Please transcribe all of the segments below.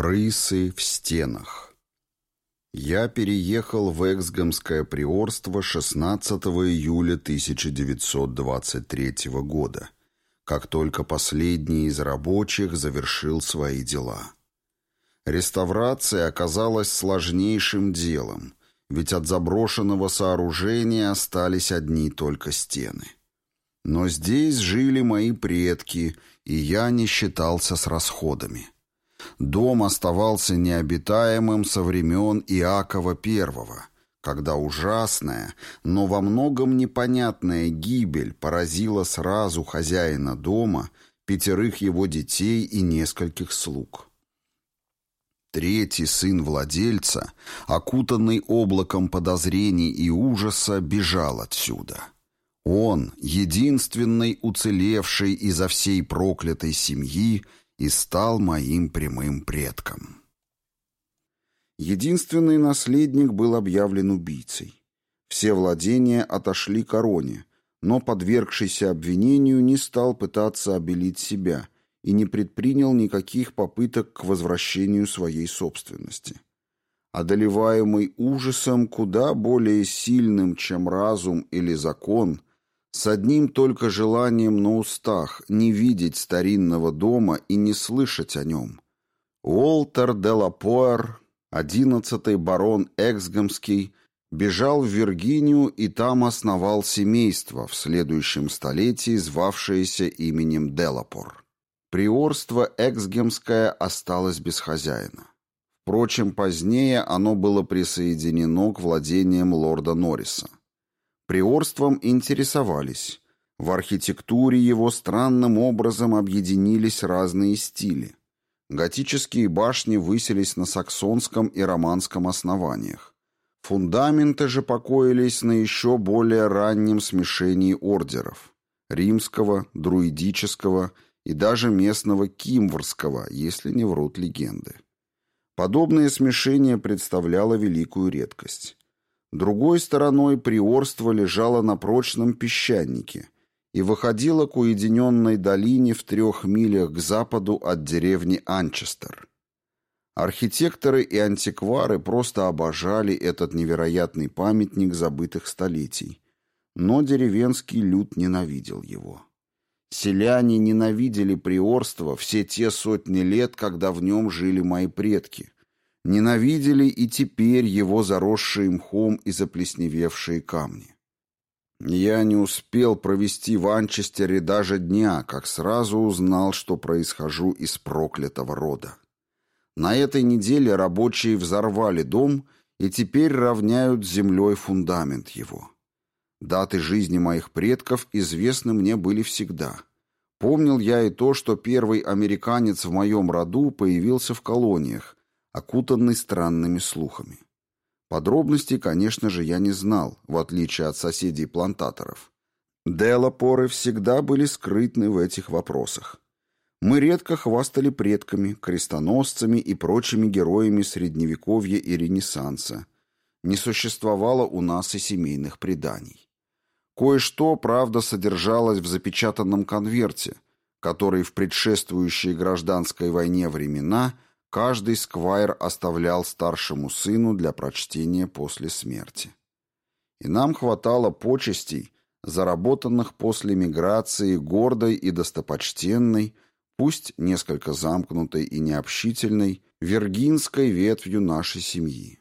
Крысы в стенах. Я переехал в Эксгамское приорство 16 июля 1923 года, как только последний из рабочих завершил свои дела. Реставрация оказалась сложнейшим делом, ведь от заброшенного сооружения остались одни только стены. Но здесь жили мои предки, и я не считался с расходами. Дом оставался необитаемым со времен Иакова I, когда ужасная, но во многом непонятная гибель поразила сразу хозяина дома, пятерых его детей и нескольких слуг. Третий сын владельца, окутанный облаком подозрений и ужаса, бежал отсюда. Он, единственный уцелевший изо всей проклятой семьи, и стал моим прямым предком. Единственный наследник был объявлен убийцей. Все владения отошли короне, но подвергшийся обвинению не стал пытаться обелить себя и не предпринял никаких попыток к возвращению своей собственности. Одолеваемый ужасом куда более сильным, чем разум или закон, с одним только желанием на устах не видеть старинного дома и не слышать о нем. Уолтер де Лапуэр, одиннадцатый барон Эксгамский, бежал в Виргинию и там основал семейство, в следующем столетии звавшееся именем Делапор. Приорство Эксгемское осталось без хозяина. Впрочем, позднее оно было присоединено к владениям лорда Норриса. Приорством интересовались. В архитектуре его странным образом объединились разные стили. Готические башни высились на саксонском и романском основаниях. Фундаменты же покоились на еще более раннем смешении ордеров – римского, друидического и даже местного кимврского, если не врут легенды. Подобное смешение представляло великую редкость. Другой стороной приорство лежало на прочном песчанике и выходило к уединенной долине в трех милях к западу от деревни Анчестер. Архитекторы и антиквары просто обожали этот невероятный памятник забытых столетий, но деревенский люд ненавидел его. Селяне ненавидели приорство все те сотни лет, когда в нем жили мои предки – Ненавидели и теперь его заросшие мхом и заплесневевшие камни. Я не успел провести в Анчестере даже дня, как сразу узнал, что происхожу из проклятого рода. На этой неделе рабочие взорвали дом и теперь равняют землей фундамент его. Даты жизни моих предков известны мне были всегда. Помнил я и то, что первый американец в моем роду появился в колониях, окутанный странными слухами. Подробностей, конечно же, я не знал, в отличие от соседей-плантаторов. Делапоры всегда были скрытны в этих вопросах. Мы редко хвастали предками, крестоносцами и прочими героями Средневековья и Ренессанса. Не существовало у нас и семейных преданий. Кое-что, правда, содержалось в запечатанном конверте, который в предшествующие гражданской войне времена – каждый сквайр оставлял старшему сыну для прочтения после смерти. И нам хватало почестей, заработанных после миграции гордой и достопочтенной, пусть несколько замкнутой и необщительной, вергинской ветвью нашей семьи.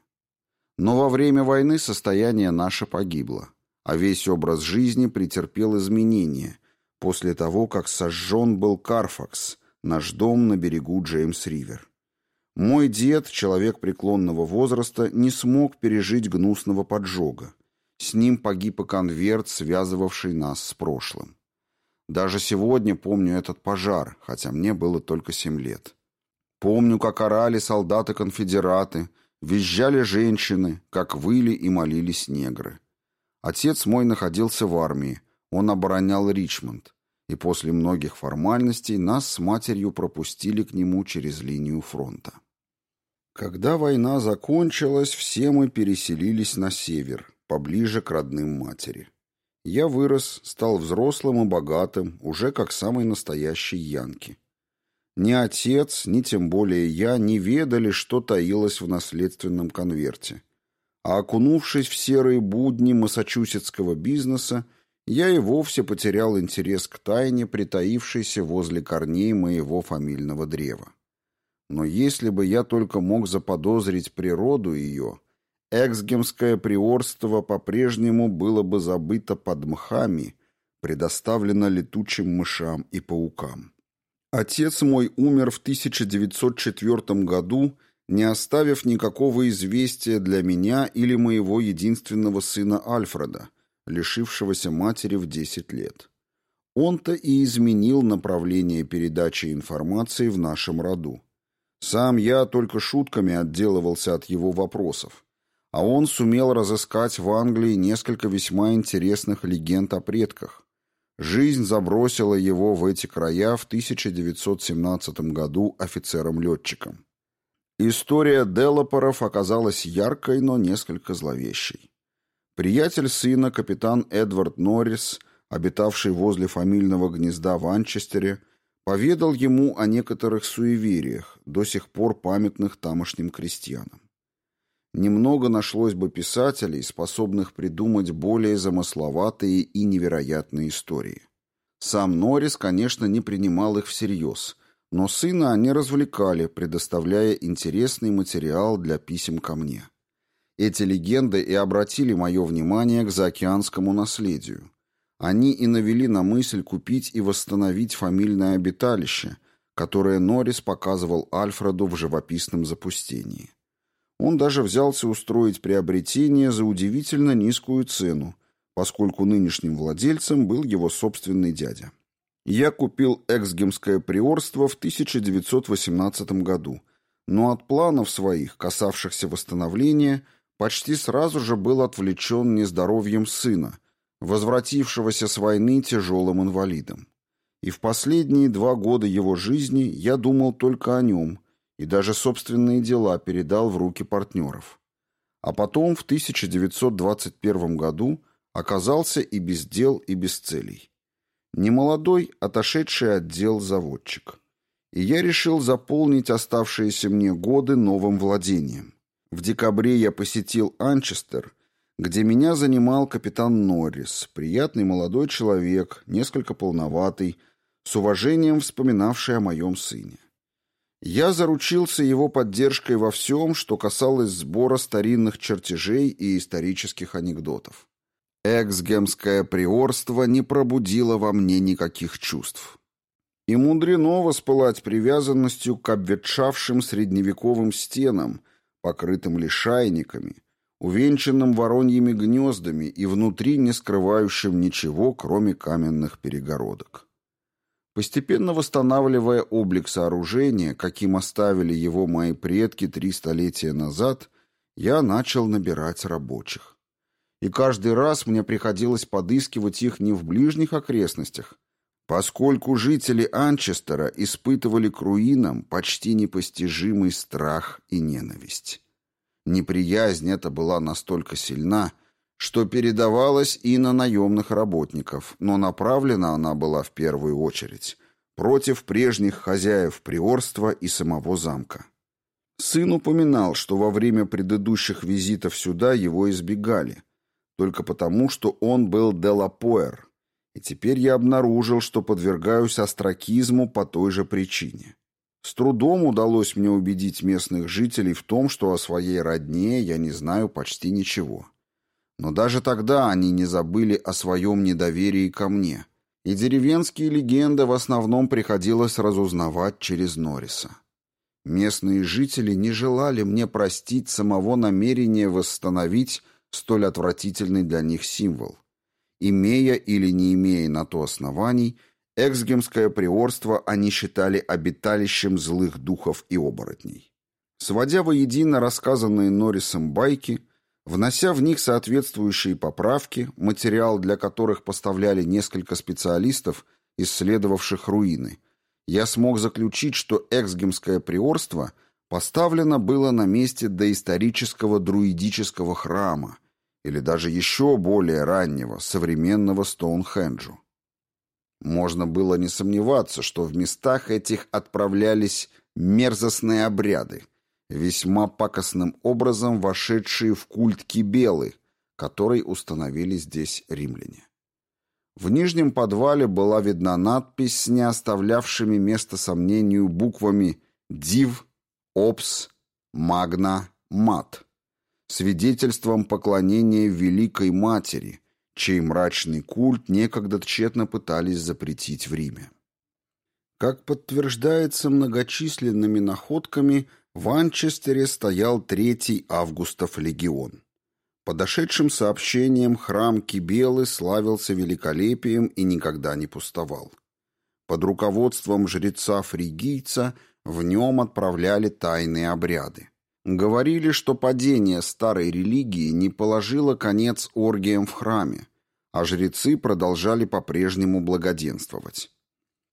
Но во время войны состояние наше погибло, а весь образ жизни претерпел изменения после того, как сожжен был Карфакс, наш дом на берегу Джеймс-Ривер. Мой дед, человек преклонного возраста, не смог пережить гнусного поджога. С ним погиб и конверт, связывавший нас с прошлым. Даже сегодня помню этот пожар, хотя мне было только семь лет. Помню, как орали солдаты-конфедераты, визжали женщины, как выли и молились негры. Отец мой находился в армии, он оборонял Ричмонд, и после многих формальностей нас с матерью пропустили к нему через линию фронта. Когда война закончилась, все мы переселились на север, поближе к родным матери. Я вырос, стал взрослым и богатым, уже как самый настоящий Янки. Ни отец, ни тем более я не ведали, что таилось в наследственном конверте. А окунувшись в серые будни массачусетского бизнеса, я и вовсе потерял интерес к тайне, притаившейся возле корней моего фамильного древа. Но если бы я только мог заподозрить природу ее, эксгемское приорство по-прежнему было бы забыто под мхами, предоставлено летучим мышам и паукам. Отец мой умер в 1904 году, не оставив никакого известия для меня или моего единственного сына Альфреда, лишившегося матери в 10 лет. Он-то и изменил направление передачи информации в нашем роду. Сам я только шутками отделывался от его вопросов, а он сумел разыскать в Англии несколько весьма интересных легенд о предках, Жизнь забросила его в эти края в 1917 году офицером-летчиком. История Делапоров оказалась яркой, но несколько зловещей. Приятель сына, капитан Эдвард Норрис, обитавший возле фамильного гнезда в Анчестере, поведал ему о некоторых суевериях, до сих пор памятных тамошним крестьянам. Немного нашлось бы писателей, способных придумать более замысловатые и невероятные истории. Сам Норрис, конечно, не принимал их всерьез, но сына они развлекали, предоставляя интересный материал для писем ко мне. Эти легенды и обратили мое внимание к заокеанскому наследию. Они и навели на мысль купить и восстановить фамильное обиталище, которое Норрис показывал Альфреду в живописном запустении. Он даже взялся устроить приобретение за удивительно низкую цену, поскольку нынешним владельцем был его собственный дядя. Я купил эксгемское приорство в 1918 году, но от планов своих, касавшихся восстановления, почти сразу же был отвлечен нездоровьем сына, возвратившегося с войны тяжелым инвалидом. И в последние два года его жизни я думал только о нем – и даже собственные дела передал в руки партнеров. А потом в 1921 году оказался и без дел, и без целей. Немолодой, отошедший отдел заводчик. И я решил заполнить оставшиеся мне годы новым владением. В декабре я посетил Анчестер, где меня занимал капитан Норрис, приятный молодой человек, несколько полноватый, с уважением вспоминавший о моем сыне. Я заручился его поддержкой во всем, что касалось сбора старинных чертежей и исторических анекдотов. Эксгемское приорство не пробудило во мне никаких чувств. И мудрено воспылать привязанностью к обветшавшим средневековым стенам, покрытым лишайниками, увенчанным вороньими гнездами и внутри не скрывающим ничего, кроме каменных перегородок. Постепенно восстанавливая облик сооружения, каким оставили его мои предки три столетия назад, я начал набирать рабочих. И каждый раз мне приходилось подыскивать их не в ближних окрестностях, поскольку жители Анчестера испытывали к руинам почти непостижимый страх и ненависть. Неприязнь эта была настолько сильна, что передавалась и на наемных работников, но направлена она была в первую очередь против прежних хозяев приорства и самого замка. Сын упоминал, что во время предыдущих визитов сюда его избегали, только потому, что он был Делапоэр, и теперь я обнаружил, что подвергаюсь остракизму по той же причине. С трудом удалось мне убедить местных жителей в том, что о своей родне я не знаю почти ничего. Но даже тогда они не забыли о своем недоверии ко мне, и деревенские легенды в основном приходилось разузнавать через Норриса. Местные жители не желали мне простить самого намерения восстановить столь отвратительный для них символ. Имея или не имея на то оснований, Эксгемское приорство они считали обиталищем злых духов и оборотней. Сводя воедино рассказанные Норрисом байки, Внося в них соответствующие поправки, материал для которых поставляли несколько специалистов, исследовавших руины, я смог заключить, что эксгемское приорство поставлено было на месте доисторического друидического храма или даже еще более раннего, современного Стоунхенджу. Можно было не сомневаться, что в местах этих отправлялись мерзостные обряды, весьма пакостным образом вошедшие в культ Кибелы, который установили здесь римляне. В нижнем подвале была видна надпись с не оставлявшими места сомнению буквами «Див», «Опс», «Магна», «Мат», свидетельством поклонения Великой Матери, чей мрачный культ некогда тщетно пытались запретить в Риме. Как подтверждается многочисленными находками, в Анчестере стоял третий августов легион. Подошедшим сообщением храм Кибелы славился великолепием и никогда не пустовал. Под руководством жреца-фригийца в нем отправляли тайные обряды. Говорили, что падение старой религии не положило конец оргиям в храме, а жрецы продолжали по-прежнему благоденствовать.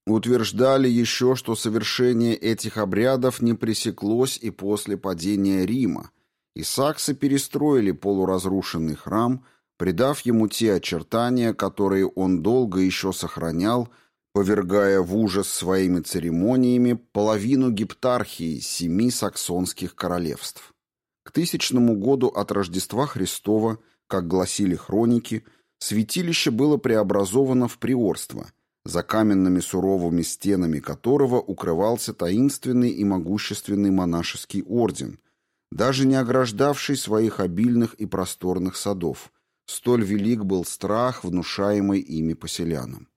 Утверждали еще, что совершение этих обрядов не пресеклось и после падения Рима, и саксы перестроили полуразрушенный храм, придав ему те очертания, которые он долго еще сохранял, повергая в ужас своими церемониями половину гептархии семи саксонских королевств. К тысячному году от Рождества Христова, как гласили хроники, святилище было преобразовано в приорство, за каменными суровыми стенами которого укрывался таинственный и могущественный монашеский орден, даже не ограждавший своих обильных и просторных садов. Столь велик был страх, внушаемый ими поселянам.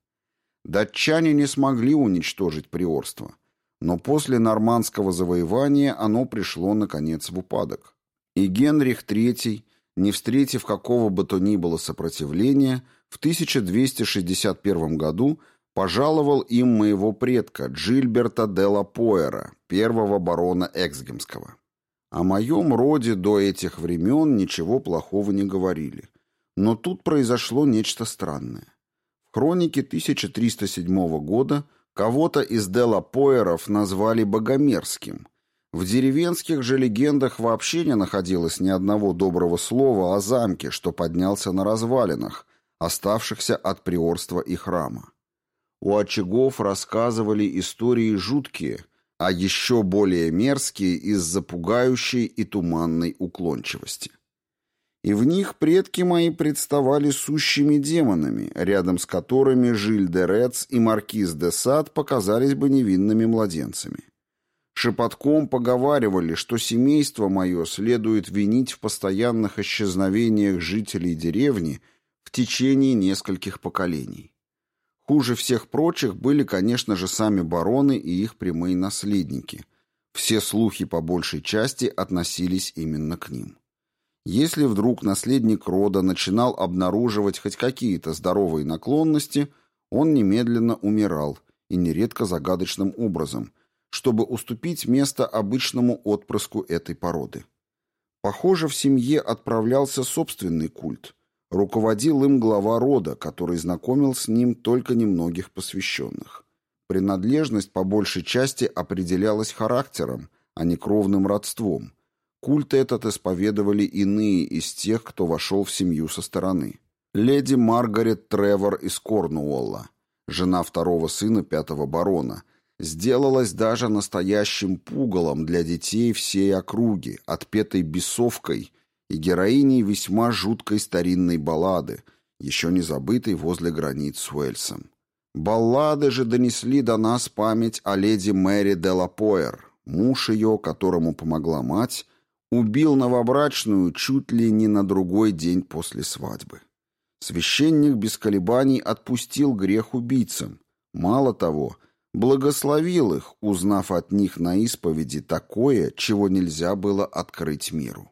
Датчане не смогли уничтожить приорство, но после нормандского завоевания оно пришло, наконец, в упадок. И Генрих III, не встретив какого бы то ни было сопротивления, в 1261 году пожаловал им моего предка Джильберта де ла Поэра, первого барона Эксгемского. О моем роде до этих времен ничего плохого не говорили. Но тут произошло нечто странное. Хронике 1307 года кого-то из Делапоеров назвали богомерзким. В деревенских же легендах вообще не находилось ни одного доброго слова о замке, что поднялся на развалинах, оставшихся от приорства и храма. У очагов рассказывали истории жуткие – а еще более мерзкие из-за пугающей и туманной уклончивости. И в них предки мои представали сущими демонами, рядом с которыми Жиль де Рец и Маркиз де Сад показались бы невинными младенцами. Шепотком поговаривали, что семейство мое следует винить в постоянных исчезновениях жителей деревни в течение нескольких поколений. Хуже всех прочих были, конечно же, сами бароны и их прямые наследники. Все слухи по большей части относились именно к ним. Если вдруг наследник рода начинал обнаруживать хоть какие-то здоровые наклонности, он немедленно умирал, и нередко загадочным образом, чтобы уступить место обычному отпрыску этой породы. Похоже, в семье отправлялся собственный культ – Руководил им глава рода, который знакомил с ним только немногих посвященных. Принадлежность по большей части определялась характером, а не кровным родством. Культ этот исповедовали иные из тех, кто вошел в семью со стороны. Леди Маргарет Тревор из Корнуолла, жена второго сына пятого барона, сделалась даже настоящим пугалом для детей всей округи, отпетой бесовкой и героиней весьма жуткой старинной баллады, еще не забытой возле границ с Уэльсом. Баллады же донесли до нас память о леди Мэри де Лапоэр, муж ее, которому помогла мать, убил новобрачную чуть ли не на другой день после свадьбы. Священник без колебаний отпустил грех убийцам. Мало того, благословил их, узнав от них на исповеди такое, чего нельзя было открыть миру.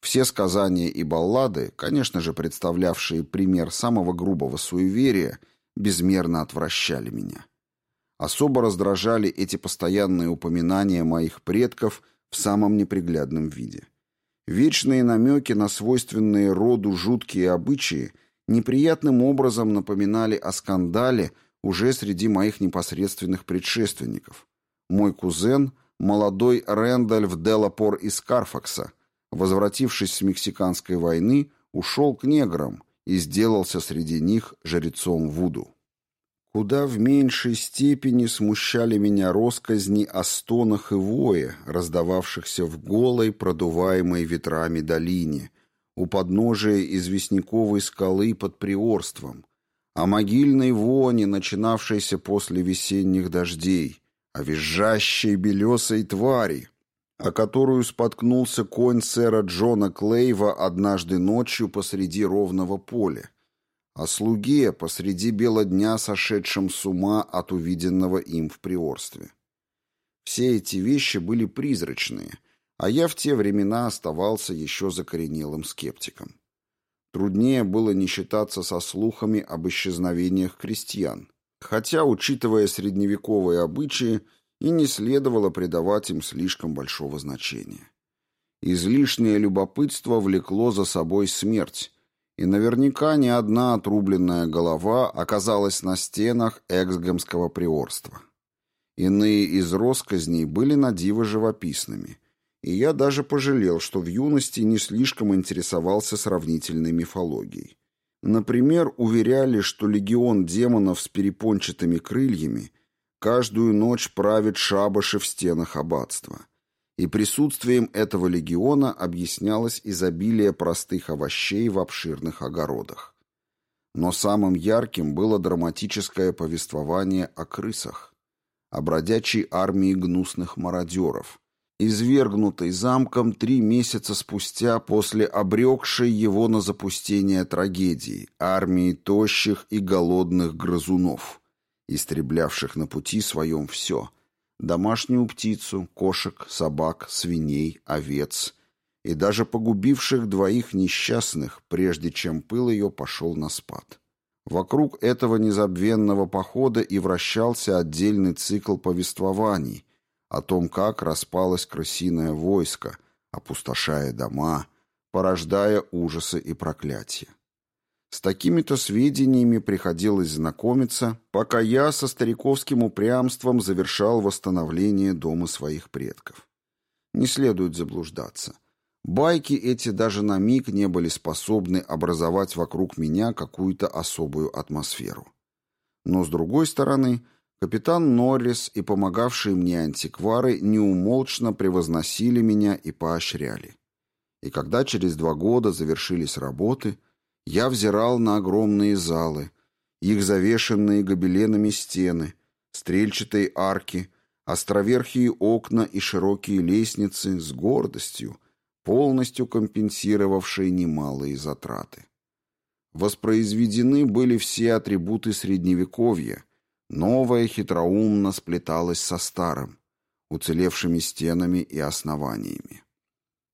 Все сказания и баллады, конечно же, представлявшие пример самого грубого суеверия, безмерно отвращали меня. Особо раздражали эти постоянные упоминания моих предков в самом неприглядном виде. Вечные намеки на свойственные роду жуткие обычаи неприятным образом напоминали о скандале уже среди моих непосредственных предшественников. Мой кузен, молодой Рэндальф Делапор из Карфакса, возвратившись с Мексиканской войны, ушел к неграм и сделался среди них жрецом Вуду. Куда в меньшей степени смущали меня росказни о стонах и вое, раздававшихся в голой, продуваемой ветрами долине, у подножия известняковой скалы под Приорством, о могильной воне, начинавшейся после весенних дождей, о визжащей белесой твари, о которую споткнулся конь сэра Джона Клейва однажды ночью посреди ровного поля, о слуге посреди бела дня, сошедшем с ума от увиденного им в приорстве. Все эти вещи были призрачные, а я в те времена оставался еще закоренелым скептиком. Труднее было не считаться со слухами об исчезновениях крестьян, хотя, учитывая средневековые обычаи, и не следовало придавать им слишком большого значения. Излишнее любопытство влекло за собой смерть, и наверняка ни одна отрубленная голова оказалась на стенах эксгемского приорства. Иные из росказней были надиво живописными, и я даже пожалел, что в юности не слишком интересовался сравнительной мифологией. Например, уверяли, что легион демонов с перепончатыми крыльями каждую ночь правит шабаши в стенах аббатства. И присутствием этого легиона объяснялось изобилие простых овощей в обширных огородах. Но самым ярким было драматическое повествование о крысах, о бродячей армии гнусных мародеров, извергнутой замком три месяца спустя после обрекшей его на запустение трагедии, армии тощих и голодных грызунов – истреблявших на пути своем все – домашнюю птицу, кошек, собак, свиней, овец и даже погубивших двоих несчастных, прежде чем пыл ее пошел на спад. Вокруг этого незабвенного похода и вращался отдельный цикл повествований о том, как распалось крысиное войско, опустошая дома, порождая ужасы и проклятия. С такими-то сведениями приходилось знакомиться, пока я со стариковским упрямством завершал восстановление дома своих предков. Не следует заблуждаться. Байки эти даже на миг не были способны образовать вокруг меня какую-то особую атмосферу. Но, с другой стороны, капитан Норрис и помогавшие мне антиквары неумолчно превозносили меня и поощряли. И когда через два года завершились работы – я взирал на огромные залы, их завешенные гобеленами стены, стрельчатые арки, островерхие окна и широкие лестницы с гордостью, полностью компенсировавшие немалые затраты. Воспроизведены были все атрибуты Средневековья, новое хитроумно сплеталось со старым, уцелевшими стенами и основаниями.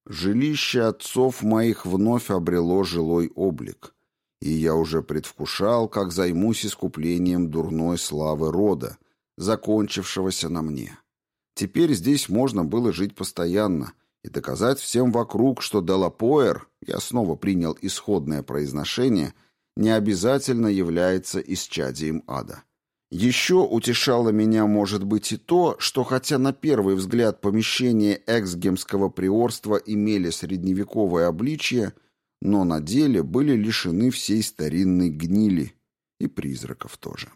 Жилище отцов моих вновь обрело жилой облик, и я уже предвкушал, как займусь искуплением дурной славы рода, закончившегося на мне. Теперь здесь можно было жить постоянно и доказать всем вокруг, что Делапоэр, я снова принял исходное произношение, не обязательно является исчадием ада. Еще утешало меня, может быть, и то, что хотя на первый взгляд помещения эксгемского приорства имели средневековое обличье, но на деле были лишены всей старинной гнили и призраков тоже.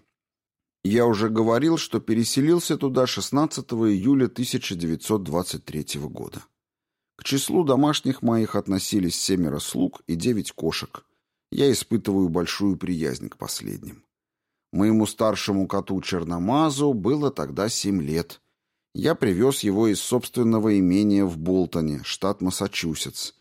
Я уже говорил, что переселился туда 16 июля 1923 года. К числу домашних моих относились семеро слуг и девять кошек. Я испытываю большую приязнь к последним. Моему старшему коту Черномазу было тогда семь лет. Я привез его из собственного имения в Болтоне, штат Массачусетс.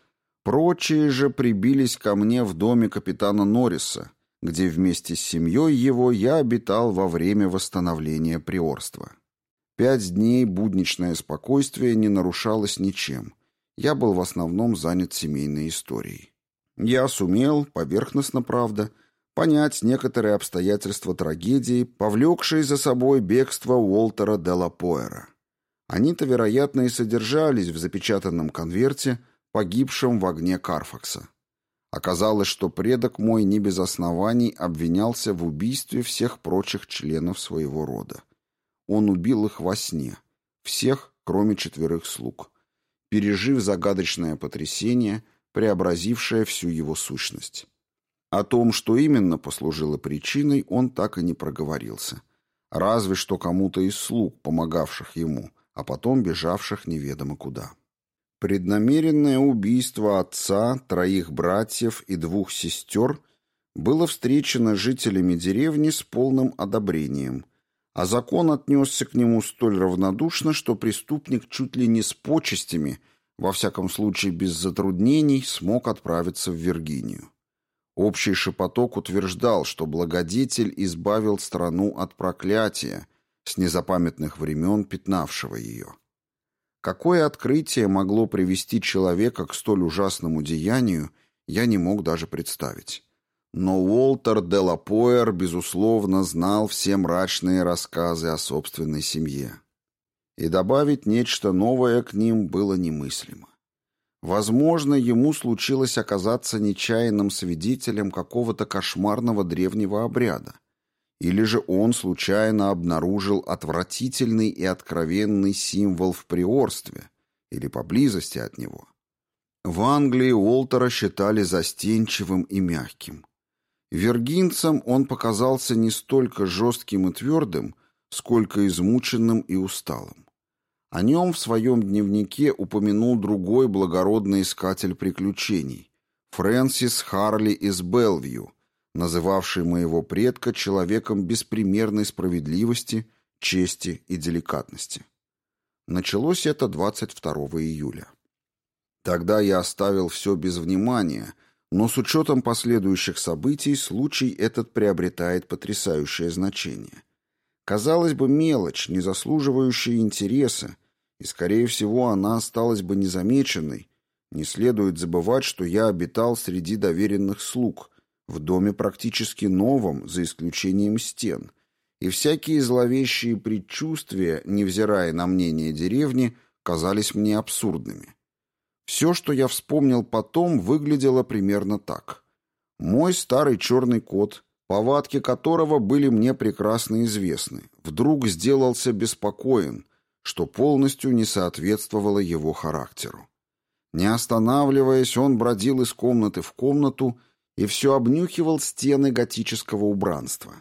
Прочие же прибились ко мне в доме капитана Норриса, где вместе с семьей его я обитал во время восстановления приорства. Пять дней будничное спокойствие не нарушалось ничем. Я был в основном занят семейной историей. Я сумел, поверхностно правда, — понять некоторые обстоятельства трагедии, повлекшей за собой бегство Уолтера де Лапоэра. Они-то, вероятно, и содержались в запечатанном конверте, погибшем в огне Карфакса. Оказалось, что предок мой не без оснований обвинялся в убийстве всех прочих членов своего рода. Он убил их во сне, всех, кроме четверых слуг, пережив загадочное потрясение, преобразившее всю его сущность. О том, что именно послужило причиной, он так и не проговорился. Разве что кому-то из слуг, помогавших ему, а потом бежавших неведомо куда. Преднамеренное убийство отца, троих братьев и двух сестер было встречено жителями деревни с полным одобрением, а закон отнесся к нему столь равнодушно, что преступник чуть ли не с почестями, во всяком случае без затруднений, смог отправиться в Виргинию. Общий шепоток утверждал, что благодетель избавил страну от проклятия, с незапамятных времен пятнавшего ее. Какое открытие могло привести человека к столь ужасному деянию, я не мог даже представить. Но Уолтер де Лапоэр, безусловно, знал все мрачные рассказы о собственной семье. И добавить нечто новое к ним было немыслимо. Возможно, ему случилось оказаться нечаянным свидетелем какого-то кошмарного древнего обряда. Или же он случайно обнаружил отвратительный и откровенный символ в приорстве или поблизости от него. В Англии Уолтера считали застенчивым и мягким. Вергинцам он показался не столько жестким и твердым, сколько измученным и усталым. О нем в своем дневнике упомянул другой благородный искатель приключений, Фрэнсис Харли из Белвью, называвший моего предка человеком беспримерной справедливости, чести и деликатности. Началось это 22 июля. Тогда я оставил все без внимания, но с учетом последующих событий случай этот приобретает потрясающее значение. Казалось бы, мелочь, не заслуживающая интереса, и, скорее всего, она осталась бы незамеченной. Не следует забывать, что я обитал среди доверенных слуг, в доме практически новом, за исключением стен, и всякие зловещие предчувствия, невзирая на мнение деревни, казались мне абсурдными. Все, что я вспомнил потом, выглядело примерно так. Мой старый черный кот, повадки которого были мне прекрасно известны, вдруг сделался беспокоен, что полностью не соответствовало его характеру. Не останавливаясь, он бродил из комнаты в комнату и все обнюхивал стены готического убранства.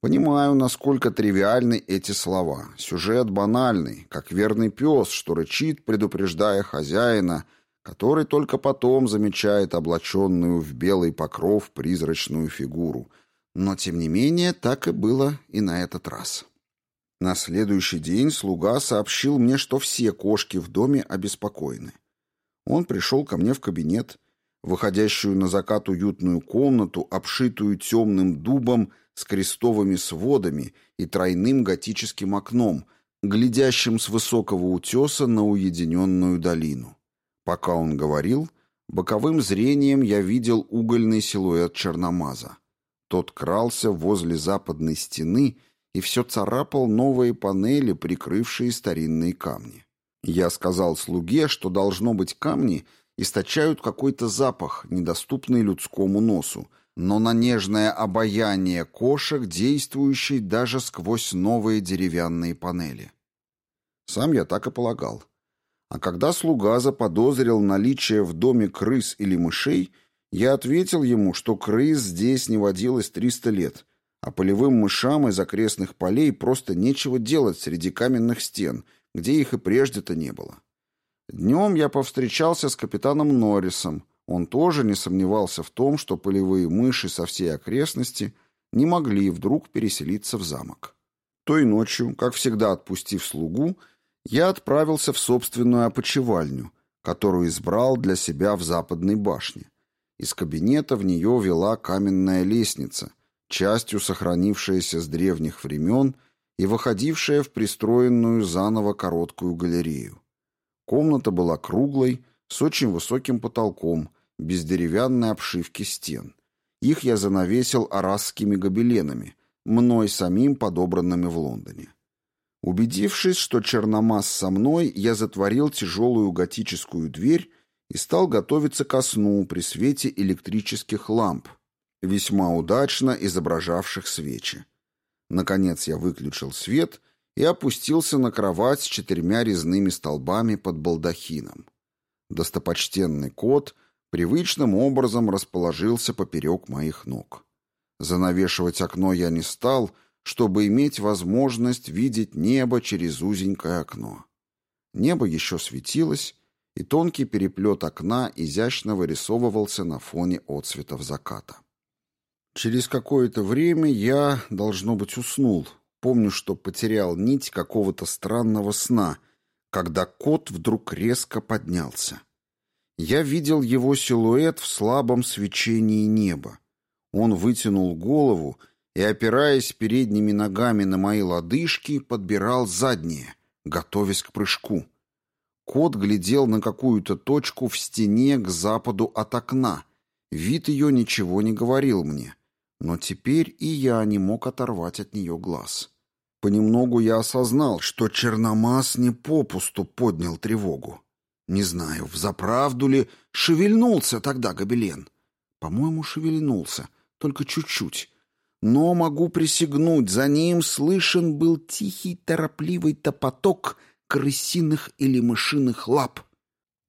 Понимаю, насколько тривиальны эти слова. Сюжет банальный, как верный пес, что рычит, предупреждая хозяина, который только потом замечает облаченную в белый покров призрачную фигуру — но, тем не менее, так и было и на этот раз. На следующий день слуга сообщил мне, что все кошки в доме обеспокоены. Он пришел ко мне в кабинет, выходящую на закат уютную комнату, обшитую темным дубом с крестовыми сводами и тройным готическим окном, глядящим с высокого утеса на уединенную долину. Пока он говорил, боковым зрением я видел угольный силуэт Черномаза. Тот крался возле западной стены и все царапал новые панели, прикрывшие старинные камни. Я сказал слуге, что, должно быть, камни источают какой-то запах, недоступный людскому носу, но на нежное обаяние кошек, действующий даже сквозь новые деревянные панели. Сам я так и полагал. А когда слуга заподозрил наличие в доме крыс или мышей – я ответил ему, что крыс здесь не водилось 300 лет, а полевым мышам из окрестных полей просто нечего делать среди каменных стен, где их и прежде-то не было. Днем я повстречался с капитаном Норрисом. Он тоже не сомневался в том, что полевые мыши со всей окрестности не могли вдруг переселиться в замок. Той ночью, как всегда отпустив слугу, я отправился в собственную опочивальню, которую избрал для себя в западной башне. Из кабинета в нее вела каменная лестница, частью сохранившаяся с древних времен и выходившая в пристроенную заново короткую галерею. Комната была круглой, с очень высоким потолком, без деревянной обшивки стен. Их я занавесил арасскими гобеленами, мной самим подобранными в Лондоне. Убедившись, что черномаз со мной, я затворил тяжелую готическую дверь и стал готовиться ко сну при свете электрических ламп, весьма удачно изображавших свечи. Наконец я выключил свет и опустился на кровать с четырьмя резными столбами под балдахином. Достопочтенный кот привычным образом расположился поперек моих ног. Занавешивать окно я не стал, чтобы иметь возможность видеть небо через узенькое окно. Небо еще светилось, и тонкий переплет окна изящно вырисовывался на фоне отцветов заката. Через какое-то время я, должно быть, уснул. Помню, что потерял нить какого-то странного сна, когда кот вдруг резко поднялся. Я видел его силуэт в слабом свечении неба. Он вытянул голову и, опираясь передними ногами на мои лодыжки, подбирал задние, готовясь к прыжку. Кот глядел на какую-то точку в стене к западу от окна. Вид ее ничего не говорил мне. Но теперь и я не мог оторвать от нее глаз. Понемногу я осознал, что Черномаз не попусту поднял тревогу. Не знаю, взаправду ли шевельнулся тогда гобелен. По-моему, шевельнулся, только чуть-чуть. Но могу присягнуть, за ним слышен был тихий торопливый топоток крысиных или мышиных лап.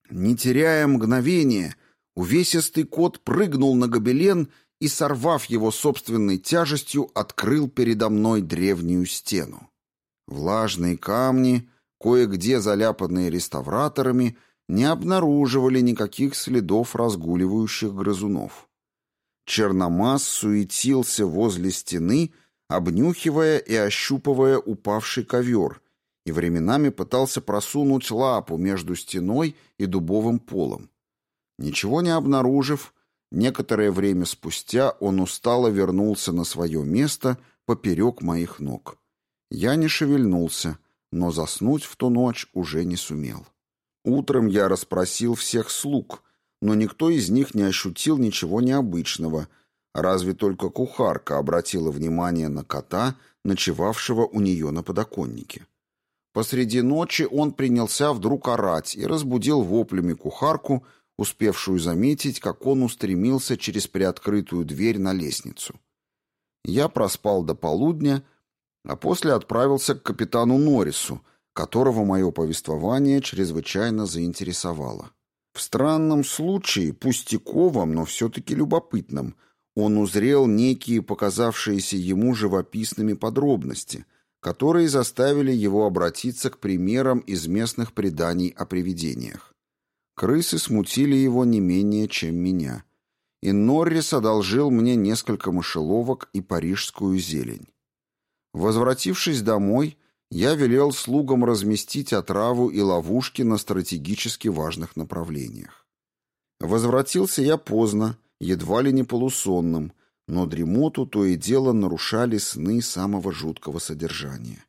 Не теряя мгновения, увесистый кот прыгнул на гобелен и, сорвав его собственной тяжестью, открыл передо мной древнюю стену. Влажные камни, кое-где заляпанные реставраторами, не обнаруживали никаких следов разгуливающих грызунов. Черномаз суетился возле стены, обнюхивая и ощупывая упавший ковер, и временами пытался просунуть лапу между стеной и дубовым полом. Ничего не обнаружив, некоторое время спустя он устало вернулся на свое место поперек моих ног. Я не шевельнулся, но заснуть в ту ночь уже не сумел. Утром я расспросил всех слуг, но никто из них не ощутил ничего необычного, разве только кухарка обратила внимание на кота, ночевавшего у нее на подоконнике. Посреди ночи он принялся вдруг орать и разбудил воплями кухарку, успевшую заметить, как он устремился через приоткрытую дверь на лестницу. Я проспал до полудня, а после отправился к капитану Норрису, которого мое повествование чрезвычайно заинтересовало. В странном случае, пустяковом, но все-таки любопытном, он узрел некие показавшиеся ему живописными подробности, которые заставили его обратиться к примерам из местных преданий о привидениях. Крысы смутили его не менее, чем меня. И Норрис одолжил мне несколько мышеловок и парижскую зелень. Возвратившись домой, я велел слугам разместить отраву и ловушки на стратегически важных направлениях. Возвратился я поздно, едва ли не полусонным, но дремоту то и дело нарушали сны самого жуткого содержания.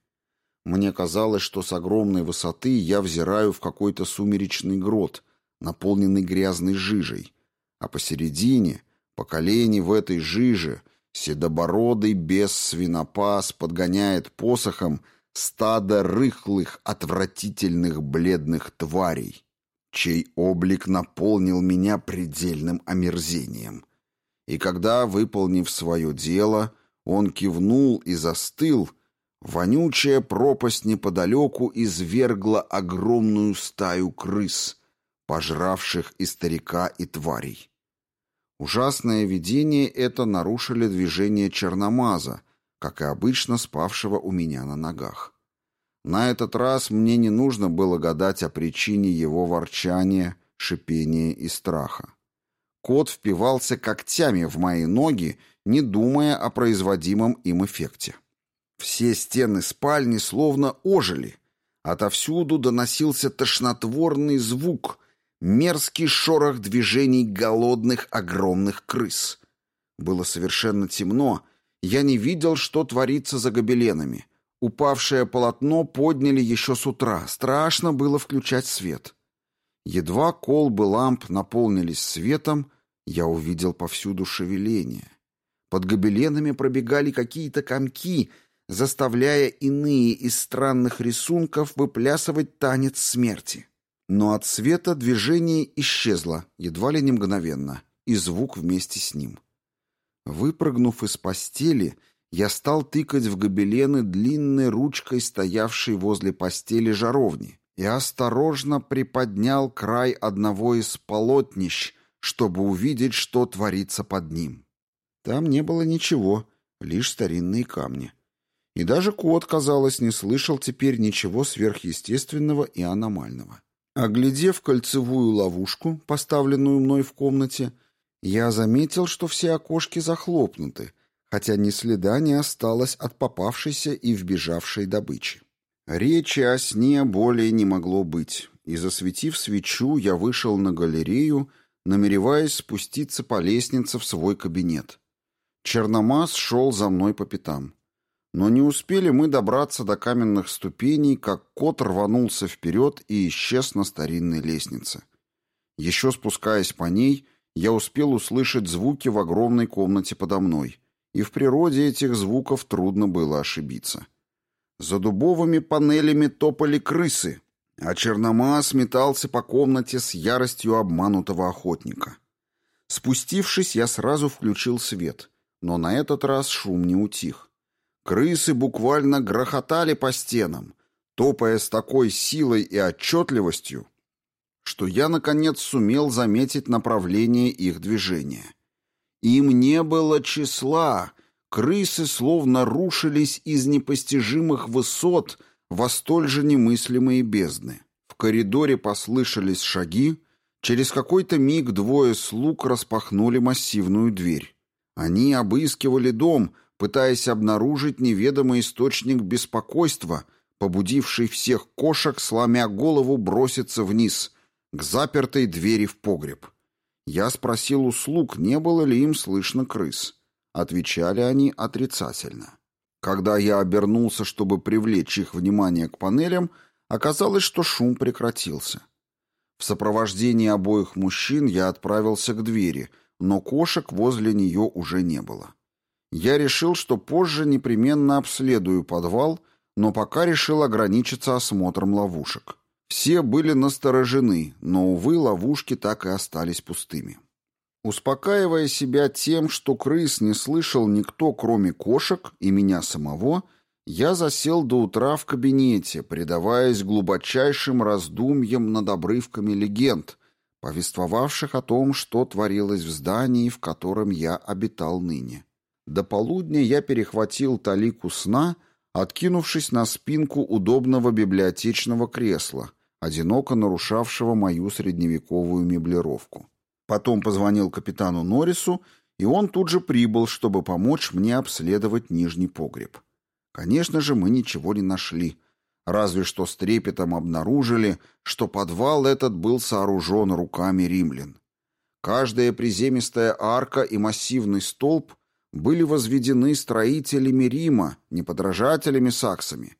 Мне казалось, что с огромной высоты я взираю в какой-то сумеречный грот, наполненный грязной жижей, а посередине, по колени в этой жиже, седобородый бес свинопас подгоняет посохом стадо рыхлых, отвратительных бледных тварей, чей облик наполнил меня предельным омерзением. И когда, выполнив свое дело, он кивнул и застыл, вонючая пропасть неподалеку извергла огромную стаю крыс, пожравших и старика, и тварей. Ужасное видение это нарушили движение черномаза, как и обычно спавшего у меня на ногах. На этот раз мне не нужно было гадать о причине его ворчания, шипения и страха. Кот впивался когтями в мои ноги, не думая о производимом им эффекте. Все стены спальни словно ожили. Отовсюду доносился тошнотворный звук, мерзкий шорох движений голодных огромных крыс. Было совершенно темно, я не видел, что творится за гобеленами. Упавшее полотно подняли еще с утра. Страшно было включать свет. Едва колбы ламп наполнились светом, я увидел повсюду шевеление. Под гобеленами пробегали какие-то комки, заставляя иные из странных рисунков выплясывать танец смерти. Но от света движение исчезло, едва ли не мгновенно, и звук вместе с ним. Выпрыгнув из постели, я стал тыкать в гобелены длинной ручкой, стоявшей возле постели жаровни, и осторожно приподнял край одного из полотнищ, чтобы увидеть, что творится под ним. Там не было ничего, лишь старинные камни. И даже кот, казалось, не слышал теперь ничего сверхъестественного и аномального. Оглядев кольцевую ловушку, поставленную мной в комнате, я заметил, что все окошки захлопнуты, хотя ни следа не осталось от попавшейся и вбежавшей добычи. Речи о сне более не могло быть, и, засветив свечу, я вышел на галерею, намереваясь спуститься по лестнице в свой кабинет. Черномаз шел за мной по пятам. Но не успели мы добраться до каменных ступеней, как кот рванулся вперед и исчез на старинной лестнице. Еще спускаясь по ней, я успел услышать звуки в огромной комнате подо мной, и в природе этих звуков трудно было ошибиться. За дубовыми панелями топали крысы, а черномаз метался по комнате с яростью обманутого охотника. Спустившись, я сразу включил свет, но на этот раз шум не утих. Крысы буквально грохотали по стенам, топая с такой силой и отчетливостью, что я, наконец, сумел заметить направление их движения. Им не было числа, крысы словно рушились из непостижимых высот во столь же немыслимые бездны. В коридоре послышались шаги, через какой-то миг двое слуг распахнули массивную дверь. Они обыскивали дом, пытаясь обнаружить неведомый источник беспокойства, побудивший всех кошек, сломя голову, броситься вниз, к запертой двери в погреб. Я спросил у слуг, не было ли им слышно крыс. Отвечали они отрицательно. Когда я обернулся, чтобы привлечь их внимание к панелям, оказалось, что шум прекратился. В сопровождении обоих мужчин я отправился к двери, но кошек возле нее уже не было. Я решил, что позже непременно обследую подвал, но пока решил ограничиться осмотром ловушек. Все были насторожены, но, увы, ловушки так и остались пустыми. Успокаивая себя тем, что крыс не слышал никто, кроме кошек и меня самого, я засел до утра в кабинете, предаваясь глубочайшим раздумьям над обрывками легенд, повествовавших о том, что творилось в здании, в котором я обитал ныне. До полудня я перехватил талику сна, откинувшись на спинку удобного библиотечного кресла, одиноко нарушавшего мою средневековую меблировку. Потом позвонил капитану Норрису, и он тут же прибыл, чтобы помочь мне обследовать нижний погреб. Конечно же, мы ничего не нашли, разве что с трепетом обнаружили, что подвал этот был сооружен руками римлян. Каждая приземистая арка и массивный столб были возведены строителями Рима, неподражателями саксами.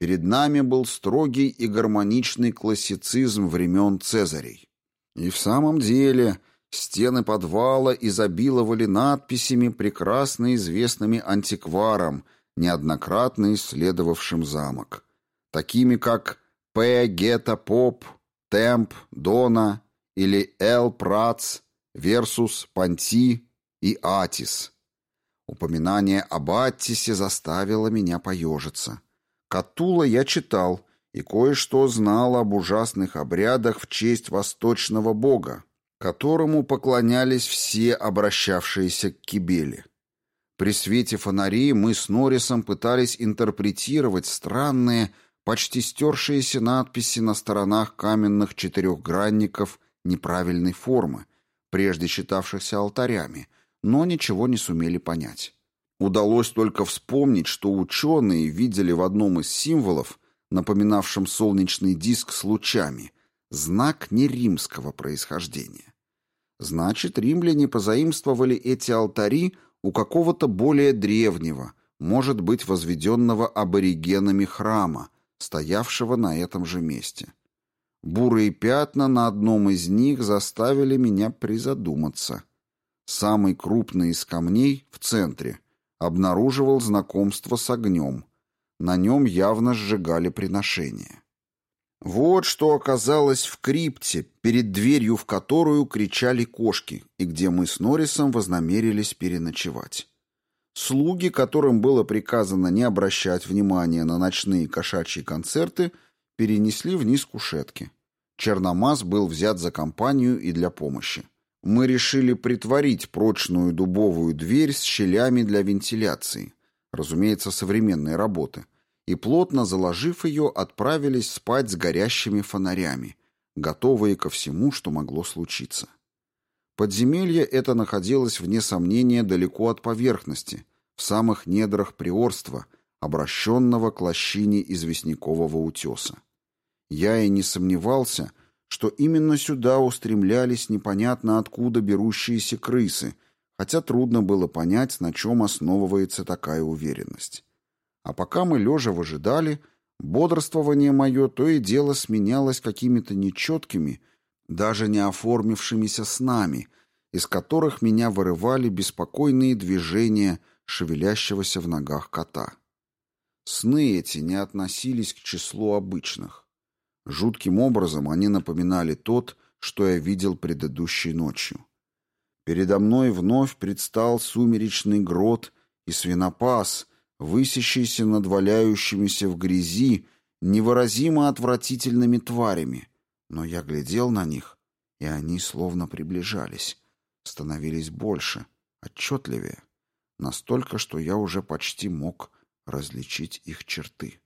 Перед нами был строгий и гармоничный классицизм времен Цезарей. И в самом деле стены подвала изобиловали надписями, прекрасно известными антикварам, неоднократно исследовавшим замок, такими как P. Getae Prop, Temp, Dona или L. Praec, Versus, Pontifi, Atys – Упоминание об Аттисе заставило меня поежиться. Катулла я читал и кое-что знал об ужасных обрядах в честь восточного бога, которому поклонялись все обращавшиеся к Кибеле. При свете фонарей мы с Норрисом пытались интерпретировать странные, почти стершиеся надписи на сторонах каменных четырехгранников неправильной формы, прежде считавшихся алтарями, но ничего не сумели понять. Удалось только вспомнить, что ученые видели в одном из символов, напоминавшем солнечный диск с лучами, знак неримского происхождения. Значит, римляне позаимствовали эти алтари у какого-то более древнего, может быть, возведенного аборигенами храма, стоявшего на этом же месте. Бурые пятна на одном из них заставили меня призадуматься. Самый крупный из камней, в центре, обнаруживал знакомство с огнем. На нем явно сжигали приношения. Вот что оказалось в крипте, перед дверью в которую кричали кошки, и где мы с Норрисом вознамерились переночевать. Слуги, которым было приказано не обращать внимания на ночные кошачьи концерты, перенесли вниз кушетки. Черномаз был взят за компанию и для помощи. мы решили притворить прочную дубовую дверь с щелями для вентиляции, разумеется, современной работы, и, плотно заложив ее, отправились спать с горящими фонарями, готовые ко всему, что могло случиться. Подземелье это находилось, вне сомнения, далеко от поверхности, в самых недрах приорства, обращенного к лощине известнякового утеса. Я и не сомневался, что именно сюда устремлялись непонятно откуда берущиеся крысы, хотя трудно было понять, на чем основывается такая уверенность. А пока мы лежа выжидали, бодрствование мое то и дело сменялось какими-то нечеткими, даже не оформившимися снами, из которых меня вырывали беспокойные движения шевелящегося в ногах кота. Сны эти не относились к числу обычных. Жутким образом они напоминали тот, что я видел предыдущей ночью. Передо мной вновь предстал сумеречный грот и свинопас, высящийся над валяющимися в грязи невыразимо отвратительными тварями. Но я глядел на них, и они словно приближались, становились больше, отчетливее, настолько, что я уже почти мог различить их черты.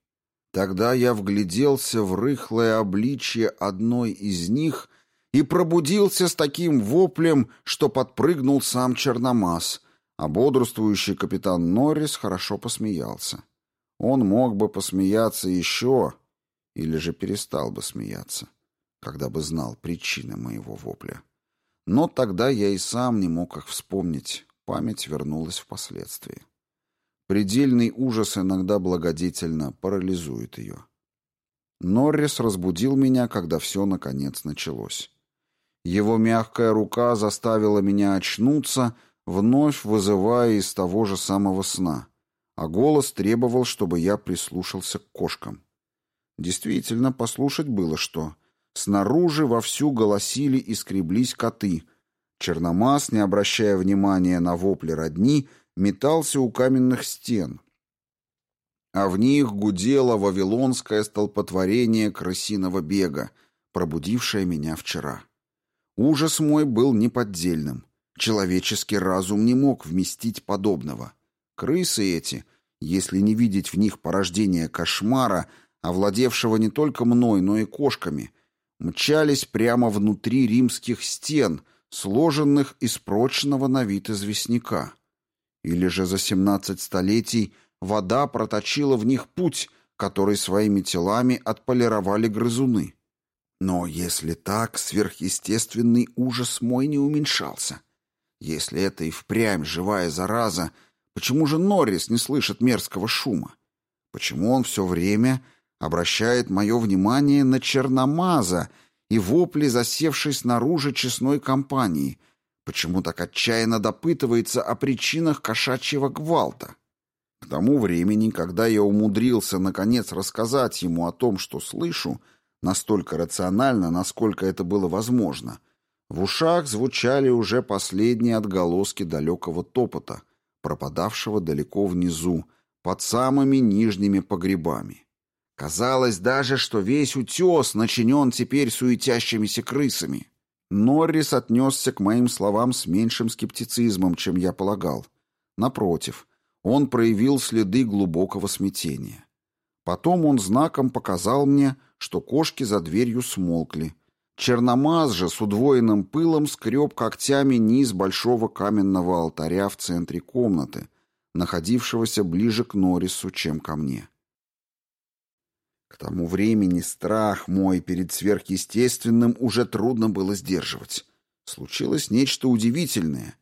Тогда я вгляделся в рыхлое обличье одной из них и пробудился с таким воплем, что подпрыгнул сам Черномаз, а бодрствующий капитан Норрис хорошо посмеялся. Он мог бы посмеяться еще, или же перестал бы смеяться, когда бы знал причины моего вопля. Но тогда я и сам не мог их вспомнить, память вернулась впоследствии. Предельный ужас иногда благодетельно парализует ее. Норрис разбудил меня, когда все наконец началось. Его мягкая рука заставила меня очнуться, вновь вызывая из того же самого сна, а голос требовал, чтобы я прислушался к кошкам. Действительно, послушать было что. Снаружи вовсю голосили и скреблись коты. Черномаз, не обращая внимания на вопли родни, — метался у каменных стен, а в них гудело вавилонское столпотворение крысиного бега, пробудившее меня вчера. Ужас мой был неподдельным. Человеческий разум не мог вместить подобного. Крысы эти, если не видеть в них порождение кошмара, овладевшего не только мной, но и кошками, мчались прямо внутри римских стен, сложенных из прочного на вид известняка. Или же за семнадцать столетий вода проточила в них путь, который своими телами отполировали грызуны. Но если так, сверхъестественный ужас мой не уменьшался. Если это и впрямь живая зараза, почему же Норрис не слышит мерзкого шума? Почему он все время обращает мое внимание на черномаза и вопли, засевшей снаружи честной компании — Почему так отчаянно допытывается о причинах кошачьего гвалта? К тому времени, когда я умудрился наконец рассказать ему о том, что слышу, настолько рационально, насколько это было возможно, в ушах звучали уже последние отголоски далекого топота, пропадавшего далеко внизу, под самыми нижними погребами. Казалось даже, что весь утес начинен теперь суетящимися крысами. Норрис отнесся к моим словам с меньшим скептицизмом, чем я полагал. Напротив, он проявил следы глубокого смятения. Потом он знаком показал мне, что кошки за дверью смолкли. Черномаз же с удвоенным пылом скреб когтями низ большого каменного алтаря в центре комнаты, находившегося ближе к Норрису, чем ко мне. К тому времени страх мой перед сверхъестественным уже трудно было сдерживать. Случилось нечто удивительное.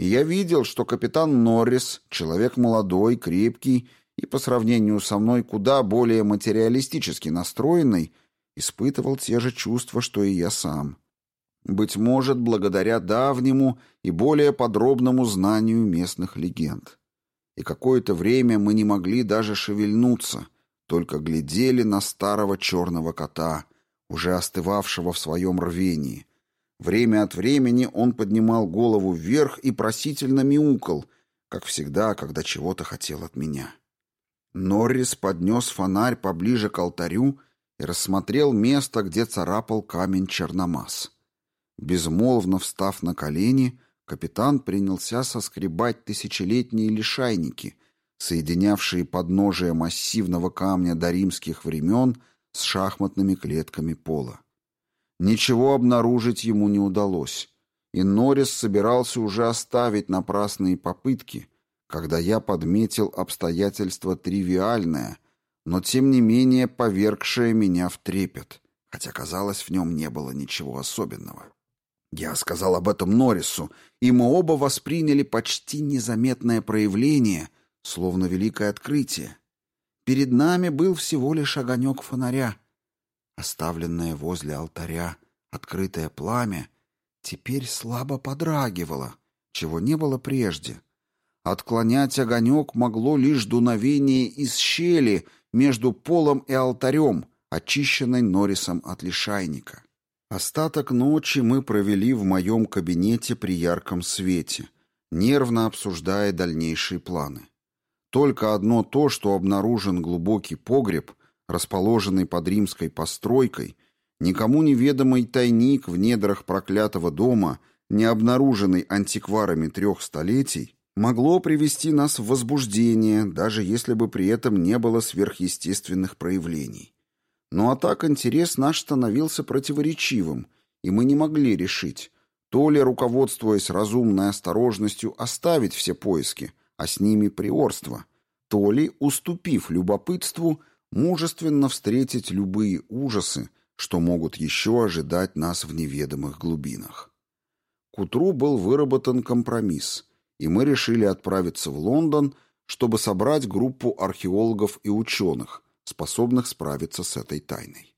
И я видел, что капитан Норрис, человек молодой, крепкий и по сравнению со мной куда более материалистически настроенный, испытывал те же чувства, что и я сам. Быть может, благодаря давнему и более подробному знанию местных легенд. И какое-то время мы не могли даже шевельнуться — только глядели на старого черного кота, уже остывавшего в своем рвении. Время от времени он поднимал голову вверх и просительно мяукал, как всегда, когда чего-то хотел от меня. Норрис поднес фонарь поближе к алтарю и рассмотрел место, где царапал камень черномаз. Безмолвно встав на колени, капитан принялся соскребать тысячелетние лишайники, соединявшие подножие массивного камня до римских времен с шахматными клетками пола. Ничего обнаружить ему не удалось, и Норрис собирался уже оставить напрасные попытки, когда я подметил обстоятельство тривиальное, но тем не менее повергшее меня в трепет, хотя, казалось, в нем не было ничего особенного. Я сказал об этом Норрису, и мы оба восприняли почти незаметное проявление, словно великое открытие. Перед нами был всего лишь огонек фонаря. Оставленное возле алтаря открытое пламя теперь слабо подрагивало, чего не было прежде. Отклонять огонек могло лишь дуновение из щели между полом и алтарем, очищенной Норрисом от лишайника. Остаток ночи мы провели в моем кабинете при ярком свете, нервно обсуждая дальнейшие планы. Только одно то, что обнаружен глубокий погреб, расположенный под римской постройкой, никому неведомый тайник в недрах проклятого дома, не обнаруженный антикварами трех столетий, могло привести нас в возбуждение, даже если бы при этом не было сверхъестественных проявлений. Ну а так интерес наш становился противоречивым, и мы не могли решить, то ли, руководствуясь разумной осторожностью, оставить все поиски, а с ними приорство, то ли, уступив любопытству, мужественно встретить любые ужасы, что могут еще ожидать нас в неведомых глубинах. К утру был выработан компромисс, и мы решили отправиться в Лондон, чтобы собрать группу археологов и ученых – способных справиться с этой тайной.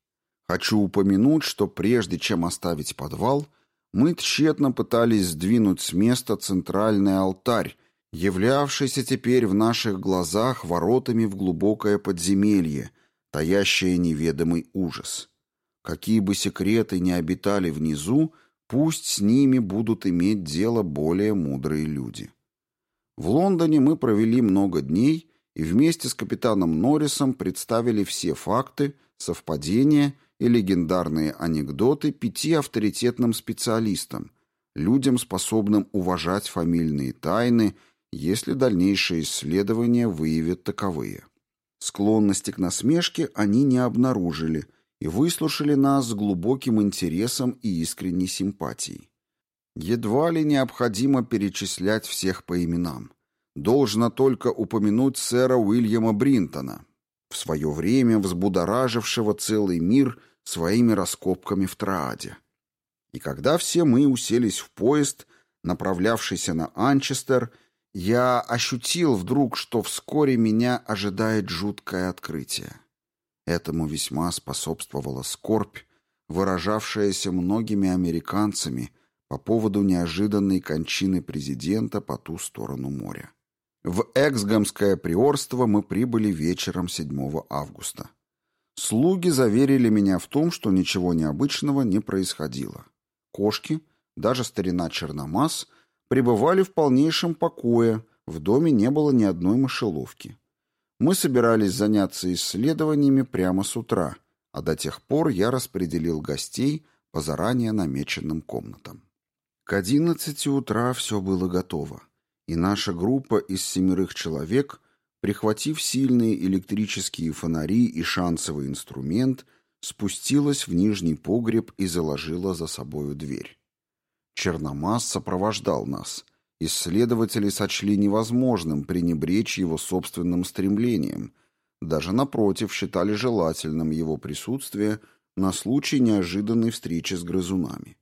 Хочу упомянуть, что прежде чем оставить подвал, мы тщетно пытались сдвинуть с места центральный алтарь, являвшийся теперь в наших глазах воротами в глубокое подземелье, таящее неведомый ужас. Какие бы секреты ни обитали внизу, пусть с ними будут иметь дело более мудрые люди. В Лондоне мы провели много дней и вместе с капитаном Норрисом представили все факты, совпадения и легендарные анекдоты пяти авторитетным специалистам, людям, способным уважать фамильные тайны, если дальнейшие исследования выявят таковые. Склонности к насмешке они не обнаружили и выслушали нас с глубоким интересом и искренней симпатией. Едва ли необходимо перечислять всех по именам. Должно только упомянуть сэра Уильяма Бринтона, в свое время взбудоражившего целый мир своими раскопками в Трааде. И когда все мы уселись в поезд, направлявшийся на Анчестер, я ощутил вдруг, что вскоре меня ожидает жуткое открытие. Этому весьма способствовала скорбь, выражавшаяся многими американцами по поводу неожиданной кончины президента по ту сторону моря. В Эксгамское приорство мы прибыли вечером 7 августа. Слуги заверили меня в том, что ничего необычного не происходило. Кошки, даже старина Черномаз, пребывали в полнейшем покое, в доме не было ни одной мышеловки. Мы собирались заняться исследованиями прямо с утра, а до тех пор я распределил гостей по заранее намеченным комнатам. К одиннадцати утра все было готово и наша группа из семерых человек, прихватив сильные электрические фонари и шансовый инструмент, спустилась в нижний погреб и заложила за собою дверь. Черномаз сопровождал нас. Исследователи сочли невозможным пренебречь его собственным стремлением, даже напротив считали желательным его присутствие на случай неожиданной встречи с грызунами.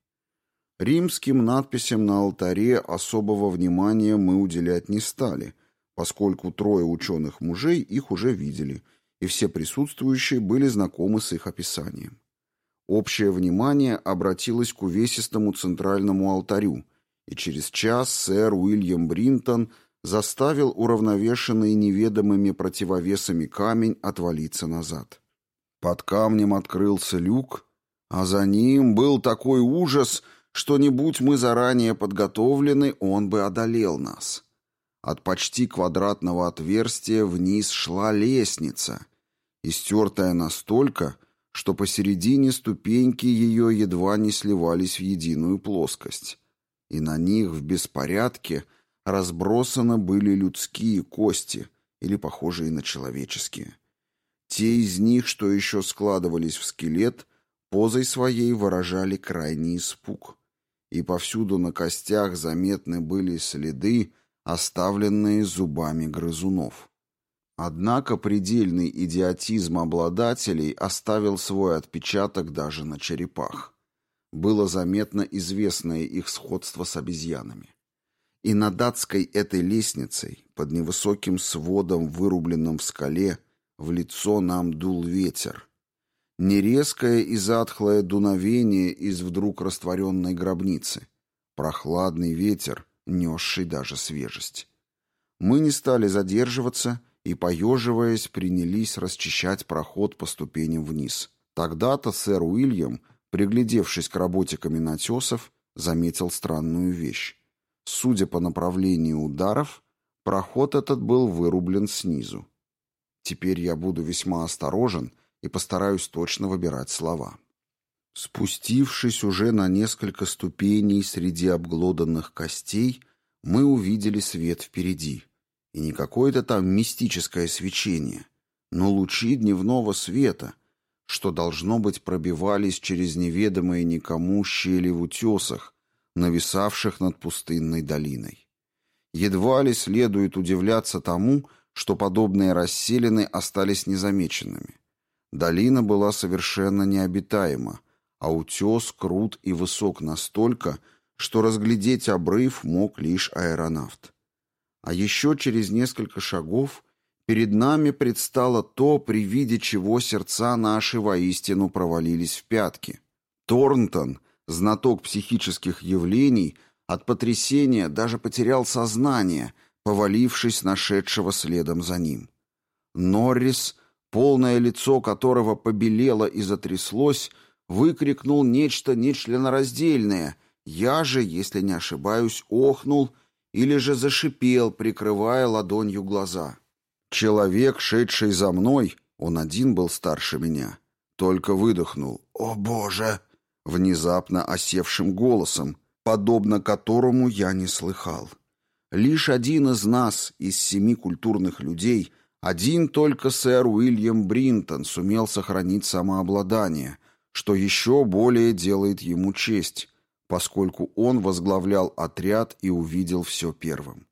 Римским надписям на алтаре особого внимания мы уделять не стали, поскольку трое ученых мужей их уже видели, и все присутствующие были знакомы с их описанием. Общее внимание обратилось к увесистому центральному алтарю, и через час сэр Уильям Бринтон заставил уравновешенный неведомыми противовесами камень отвалиться назад. Под камнем открылся люк, а за ним был такой ужас — что не будь мы заранее подготовлены, он бы одолел нас. От почти квадратного отверстия вниз шла лестница, истертая настолько, что посередине ступеньки ее едва не сливались в единую плоскость, и на них в беспорядке разбросаны были людские кости или похожие на человеческие. Те из них, что еще складывались в скелет, позой своей выражали крайний испуг. И повсюду на костях заметны были следы, оставленные зубами грызунов. Однако предельный идиотизм обладателей оставил свой отпечаток даже на черепах. Было заметно известное их сходство с обезьянами. И над датской этой лестницей, под невысоким сводом, вырубленным в скале, в лицо нам дул ветер. Не резкое и затхлое дуновение из вдруг растворенной гробницы. Прохладный ветер, несший даже свежесть. Мы не стали задерживаться и, поеживаясь, принялись расчищать проход по ступеням вниз. Тогда-то сэр Уильям, приглядевшись к работе каменотесов, заметил странную вещь. Судя по направлению ударов, проход этот был вырублен снизу. Теперь я буду весьма осторожен и постараюсь точно выбирать слова. Спустившись уже на несколько ступеней среди обглоданных костей, мы увидели свет впереди. И не какое-то там мистическое свечение, но лучи дневного света, что, должно быть, пробивались через неведомые никому щели в утесах, нависавших над пустынной долиной. Едва ли следует удивляться тому, что подобные расселины остались незамеченными. Долина была совершенно необитаема, а утес крут и высок настолько, что разглядеть обрыв мог лишь аэронавт. А еще через несколько шагов перед нами предстало то, при виде чего сердца наши воистину провалились в пятки. Торнтон, знаток психических явлений, от потрясения даже потерял сознание, повалившись нашедшего следом за ним. Норрис, полное лицо которого побелело и затряслось, выкрикнул нечто нечленораздельное. Я же, если не ошибаюсь, охнул или же зашипел, прикрывая ладонью глаза. Человек, шедший за мной, он один был старше меня, только выдохнул «О, Боже!» внезапно осевшим голосом, подобно которому я не слыхал. Лишь один из нас, из семи культурных людей, один только сэр Уильям Бринтон сумел сохранить самообладание, что еще более делает ему честь, поскольку он возглавлял отряд и увидел все первым.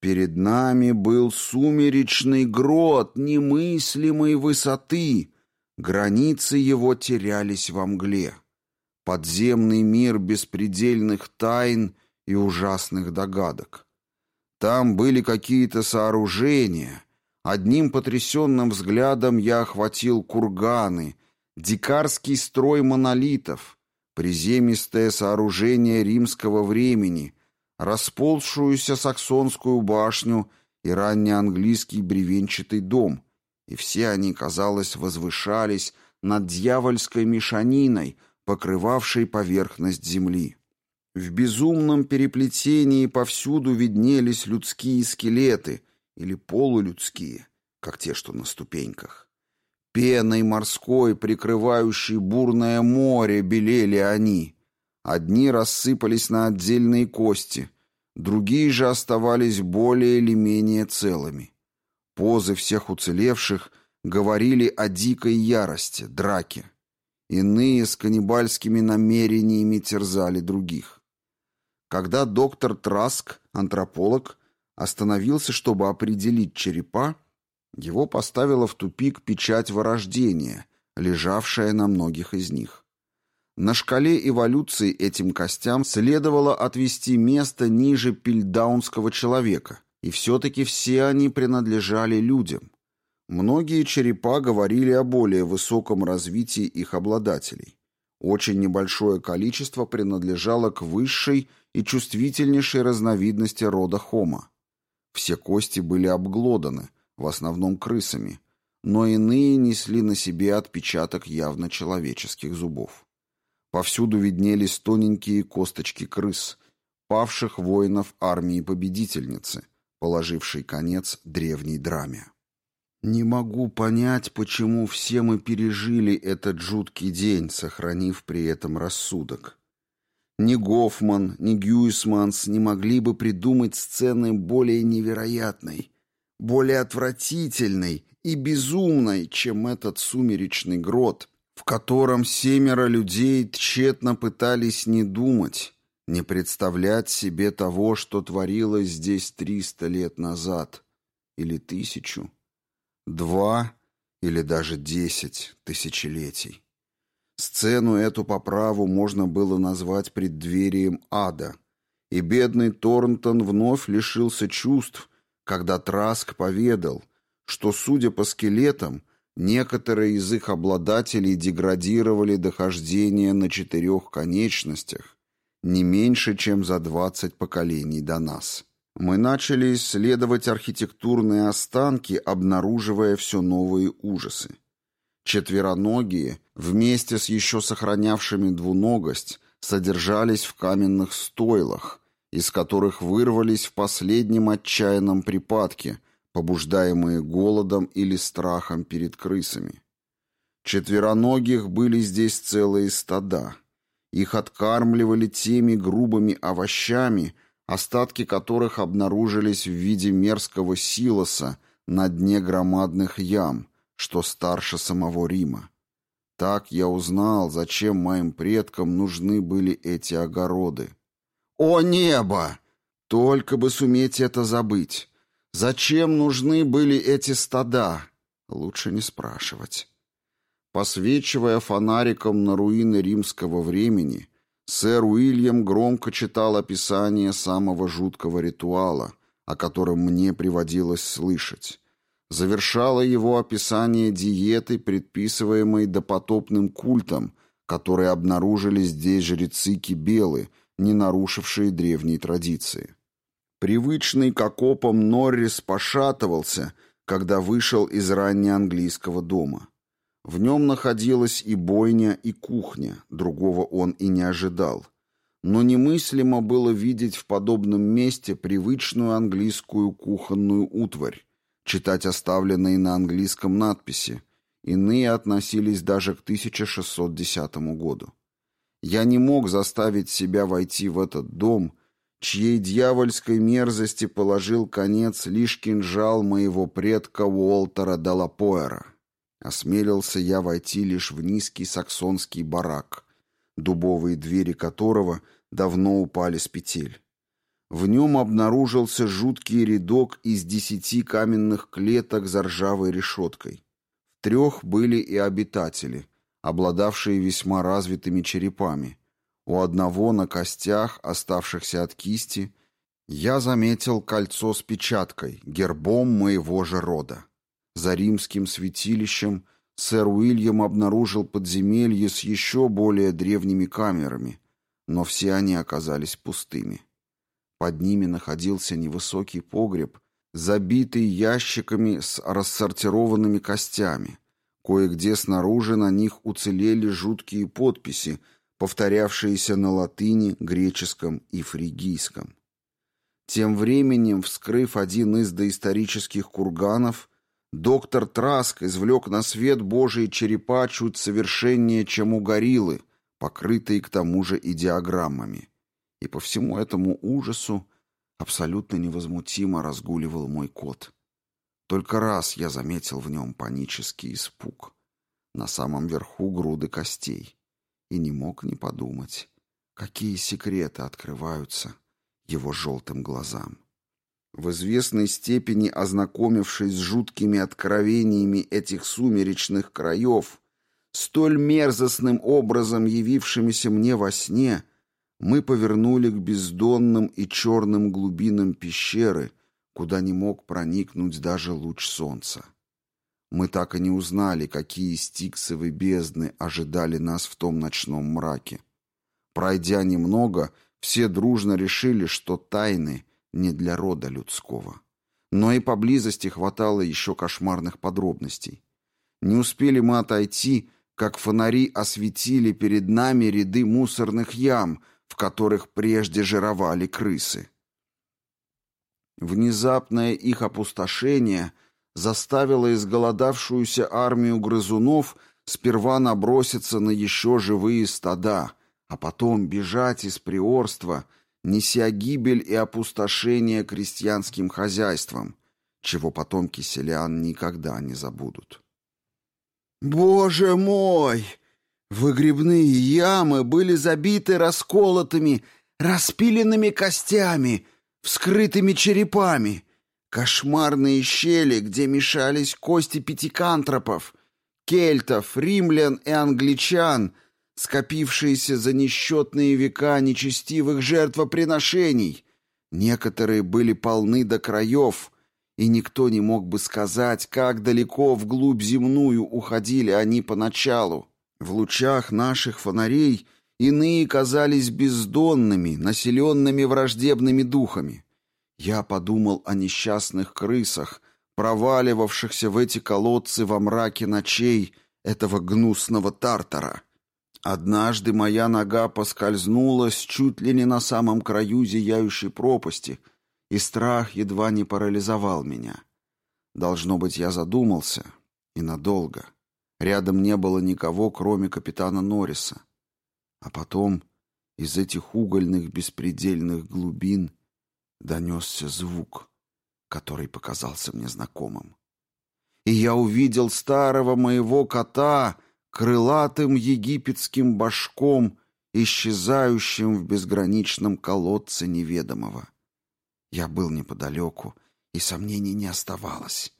Перед нами был сумеречный грот немыслимой высоты, границы его терялись во мгле. Подземный мир беспредельных тайн и ужасных догадок. Там были какие-то сооружения. Одним потрясенным взглядом я охватил курганы, дикарский строй монолитов — приземистое сооружение римского времени, расползшуюся саксонскую башню и раннеанглийский бревенчатый дом, и все они, казалось, возвышались над дьявольской мешаниной, покрывавшей поверхность земли. В безумном переплетении повсюду виднелись людские скелеты или полулюдские, как те, что на ступеньках. Пеной морской, прикрывающей бурное море, белели они. Одни рассыпались на отдельные кости, другие же оставались более или менее целыми. Позы всех уцелевших говорили о дикой ярости, драке. Иные с каннибальскими намерениями терзали других. Когда доктор Траск, антрополог, остановился, чтобы определить черепа, его поставила в тупик печать вырождения, лежавшая на многих из них. На шкале эволюции этим костям следовало отвести место ниже пильдаунского человека, и все-таки все они принадлежали людям. Многие черепа говорили о более высоком развитии их обладателей. Очень небольшое количество принадлежало к высшей и чувствительнейшей разновидности рода хома. Все кости были обглоданы, в основном крысами, но иные несли на себе отпечаток явно человеческих зубов. Повсюду виднелись тоненькие косточки крыс, павших воинов армии победительницы, положившей конец древней драме. Не могу понять, почему все мы пережили этот жуткий день, сохранив при этом рассудок. Ни Гофман, ни Гюйсманс не могли бы придумать сцены более невероятной, более отвратительной и безумной, чем этот сумеречный грот, в котором семеро людей тщетно пытались не думать, не представлять себе того, что творилось здесь триста лет назад или тысячу два или даже десять тысячелетий. Сцену эту по праву можно было назвать преддверием ада, и бедный Торнтон вновь лишился чувств, когда Траск поведал, что, судя по скелетам, некоторые из их обладателей деградировали до хождения на четырех конечностях не меньше, чем за двадцать поколений до нас. Мы начали исследовать архитектурные останки, обнаруживая все новые ужасы. Четвероногие, вместе с еще сохранявшими двуногость, содержались в каменных стойлах, из которых вырвались в последнем отчаянном припадке, побуждаемые голодом или страхом перед крысами. Четвероногих были здесь целые стада. Их откармливали теми грубыми овощами – остатки которых обнаружились в виде мерзкого силоса на дне громадных ям, что старше самого Рима. Так я узнал, зачем моим предкам нужны были эти огороды. О небо! Только бы суметь это забыть. Зачем нужны были эти стада? Лучше не спрашивать. Посвечивая фонариком на руины римского времени, Сэр Уильям громко читал описание самого жуткого ритуала, о котором мне приводилось слышать. Завершало его описание диеты, предписываемой допотопным культом, которые обнаружили здесь жрецы Кибелы, не нарушившие древние традиции. Привычный к окопам Норрис пошатывался, когда вышел из раннеанглийского дома. В нем находилась и бойня, и кухня, другого он и не ожидал. Но немыслимо было видеть в подобном месте привычную английскую кухонную утварь, читать оставленные на английском надписи. Иные относились даже к 1610 году. Я не мог заставить себя войти в этот дом, чьей дьявольской мерзости положил конец лишь кинжал моего предка Уолтера Далапоэра. Осмелился я войти лишь в низкий саксонский барак, дубовые двери которого давно упали с петель. В нем обнаружился жуткий рядок из десяти каменных клеток за ржавой решеткой. В трех были и обитатели, обладавшие весьма развитыми черепами. У одного на костях, оставшихся от кисти, я заметил кольцо с печаткой, гербом моего же рода. За римским святилищем сэр Уильям обнаружил подземелье с еще более древними камерами, но все они оказались пустыми. Под ними находился невысокий погреб, забитый ящиками с рассортированными костями. Кое-где снаружи на них уцелели жуткие подписи, повторявшиеся на латыни, греческом и фригийском. Тем временем, вскрыв один из доисторических курганов, Доктор Траск извлек на свет Божий черепа чуть совершеннее, чем у гориллы, покрытые к тому же идеограммами. И по всему этому ужасу абсолютно невозмутимо разгуливал мой кот. Только раз я заметил в нем панический испуг. На самом верху груды костей. И не мог не подумать, какие секреты открываются его желтым глазам. В известной степени ознакомившись с жуткими откровениями этих сумеречных краев, столь мерзостным образом явившимися мне во сне, мы повернули к бездонным и черным глубинам пещеры, куда не мог проникнуть даже луч солнца. Мы так и не узнали, какие стиксовые бездны ожидали нас в том ночном мраке. Пройдя немного, все дружно решили, что тайны — не для рода людского. Но и поблизости хватало еще кошмарных подробностей. Не успели мы отойти, как фонари осветили перед нами ряды мусорных ям, в которых прежде жировали крысы. Внезапное их опустошение заставило изголодавшуюся армию грызунов сперва наброситься на еще живые стада, а потом бежать из приорства, неся гибель и опустошение крестьянским хозяйствам, чего потомки селян никогда не забудут. «Боже мой!» Выгребные ямы были забиты расколотыми, распиленными костями, вскрытыми черепами. Кошмарные щели, где мешались кости пятикантропов, кельтов, римлян и англичан, скопившиеся за несчетные века нечестивых жертвоприношений. Некоторые были полны до краев, и никто не мог бы сказать, как далеко вглубь земную уходили они поначалу. В лучах наших фонарей иные казались бездонными, населенными враждебными духами. Я подумал о несчастных крысах, проваливавшихся в эти колодцы во мраке ночей этого гнусного тартара. Однажды моя нога поскользнулась чуть ли не на самом краю зияющей пропасти, и страх едва не парализовал меня. Должно быть, я задумался, и надолго. Рядом не было никого, кроме капитана Норриса. А потом из этих угольных беспредельных глубин донесся звук, который показался мне знакомым. И я увидел старого моего кота крылатым египетским башком, исчезающим в безграничном колодце неведомого. Я был неподалеку, и сомнений не оставалось.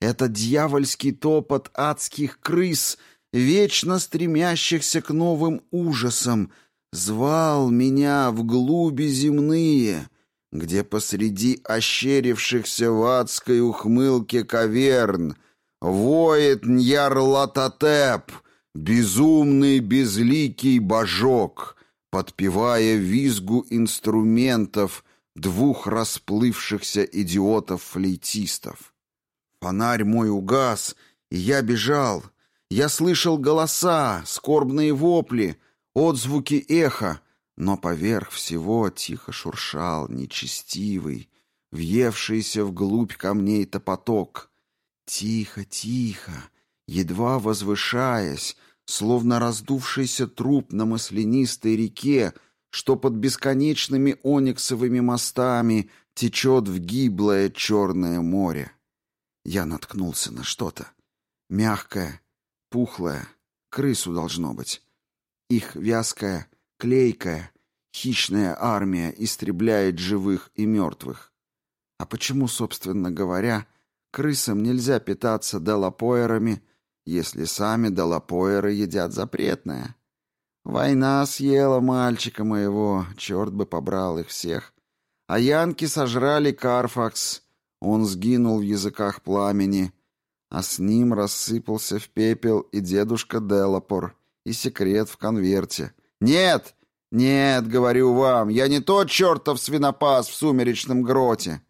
Это дьявольский топот адских крыс, вечно стремящихся к новым ужасам, звал меня в глуби земные, где посреди ощерившихся в адской ухмылке каверн воет Ньярлатотеп, безумный безликий божок, подпевая визгу инструментов двух расплывшихся идиотов-флейтистов. Фонарь мой угас, и я бежал. Я слышал голоса, скорбные вопли, отзвуки эха, но поверх всего тихо шуршал нечестивый, въевшийся вглубь камней топоток. Тихо, тихо, едва возвышаясь, словно раздувшийся труп на маслянистой реке, что под бесконечными ониксовыми мостами течет в гиблое черное море. Я наткнулся на что-то. Мягкое, пухлое, крысу должно быть. Их вязкая, клейкая, хищная армия истребляет живых и мертвых. А почему, собственно говоря, крысам нельзя питаться долопоерами, если сами долопоеры едят запретное? Война съела мальчика моего, черт бы побрал их всех. А янки сожрали Карфакс, он сгинул в языках пламени, а с ним рассыпался в пепел и дедушка Делапор, и секрет в конверте. «Нет! Нет, говорю вам, я не тот чертов свинопас в сумеречном гроте!»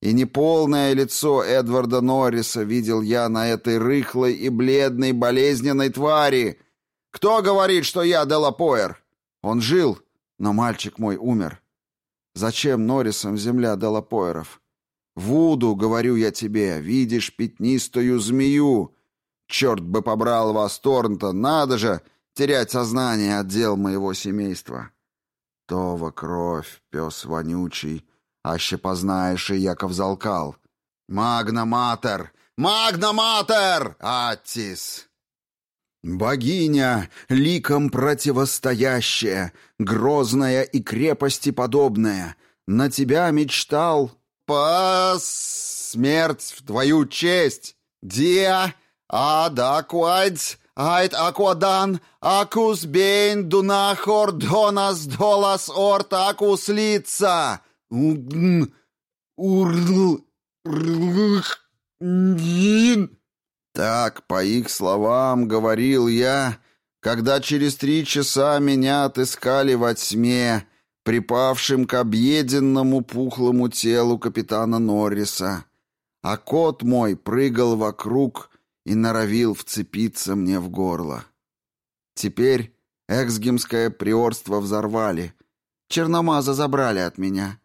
И неполное лицо Эдварда Норриса видел я на этой рыхлой и бледной болезненной твари. Кто говорит, что я Делапоэр? Он жил, но мальчик мой умер. Зачем Норрисам земля Делапоэров? Вуду, говорю я тебе, видишь пятнистую змею. Черт бы побрал вас, Торнтон, надо же терять сознание от дел моего семейства. Това кровь, пес вонючий, аще познаешь и Яков залкал. Магна-матер! Магна-матер! Аттис! Богиня, ликом противостоящая, грозная и крепости подобная, на тебя мечтал по смерть в твою честь. Диа адакуадь айт акуадан акус бейн дунахор донас долас орт акус лица. Так, по их словам, говорил я, когда через три часа меня отыскали во тьме, припавшим к объеденному пухлому телу капитана Норриса, а кот мой прыгал вокруг и норовил вцепиться мне в горло. Теперь эксгемское приорство взорвали, черномаза забрали от меня,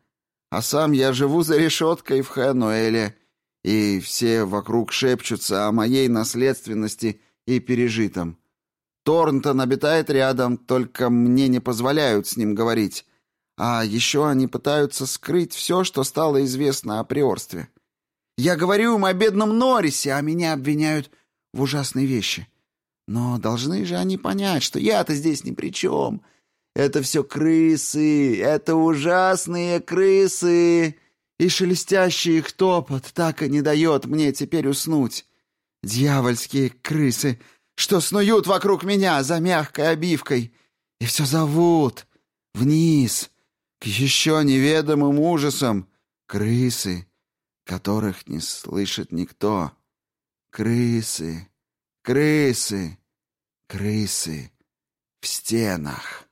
а сам я живу за решеткой в Хэнуэле И все вокруг шепчутся о моей наследственности и пережитом. Торнтон обитает рядом, только мне не позволяют с ним говорить. А еще они пытаются скрыть все, что стало известно о приорстве. Я говорю им о бедном Норрисе, а меня обвиняют в ужасной вещи. Но должны же они понять, что я-то здесь ни при чем. Это все крысы, это ужасные крысы. И шелестящий их топот так и не дает мне теперь уснуть. Дьявольские крысы, что снуют вокруг меня за мягкой обивкой. И все зовут вниз, к еще неведомым ужасам. Крысы, которых не слышит никто. Крысы, крысы, крысы в стенах.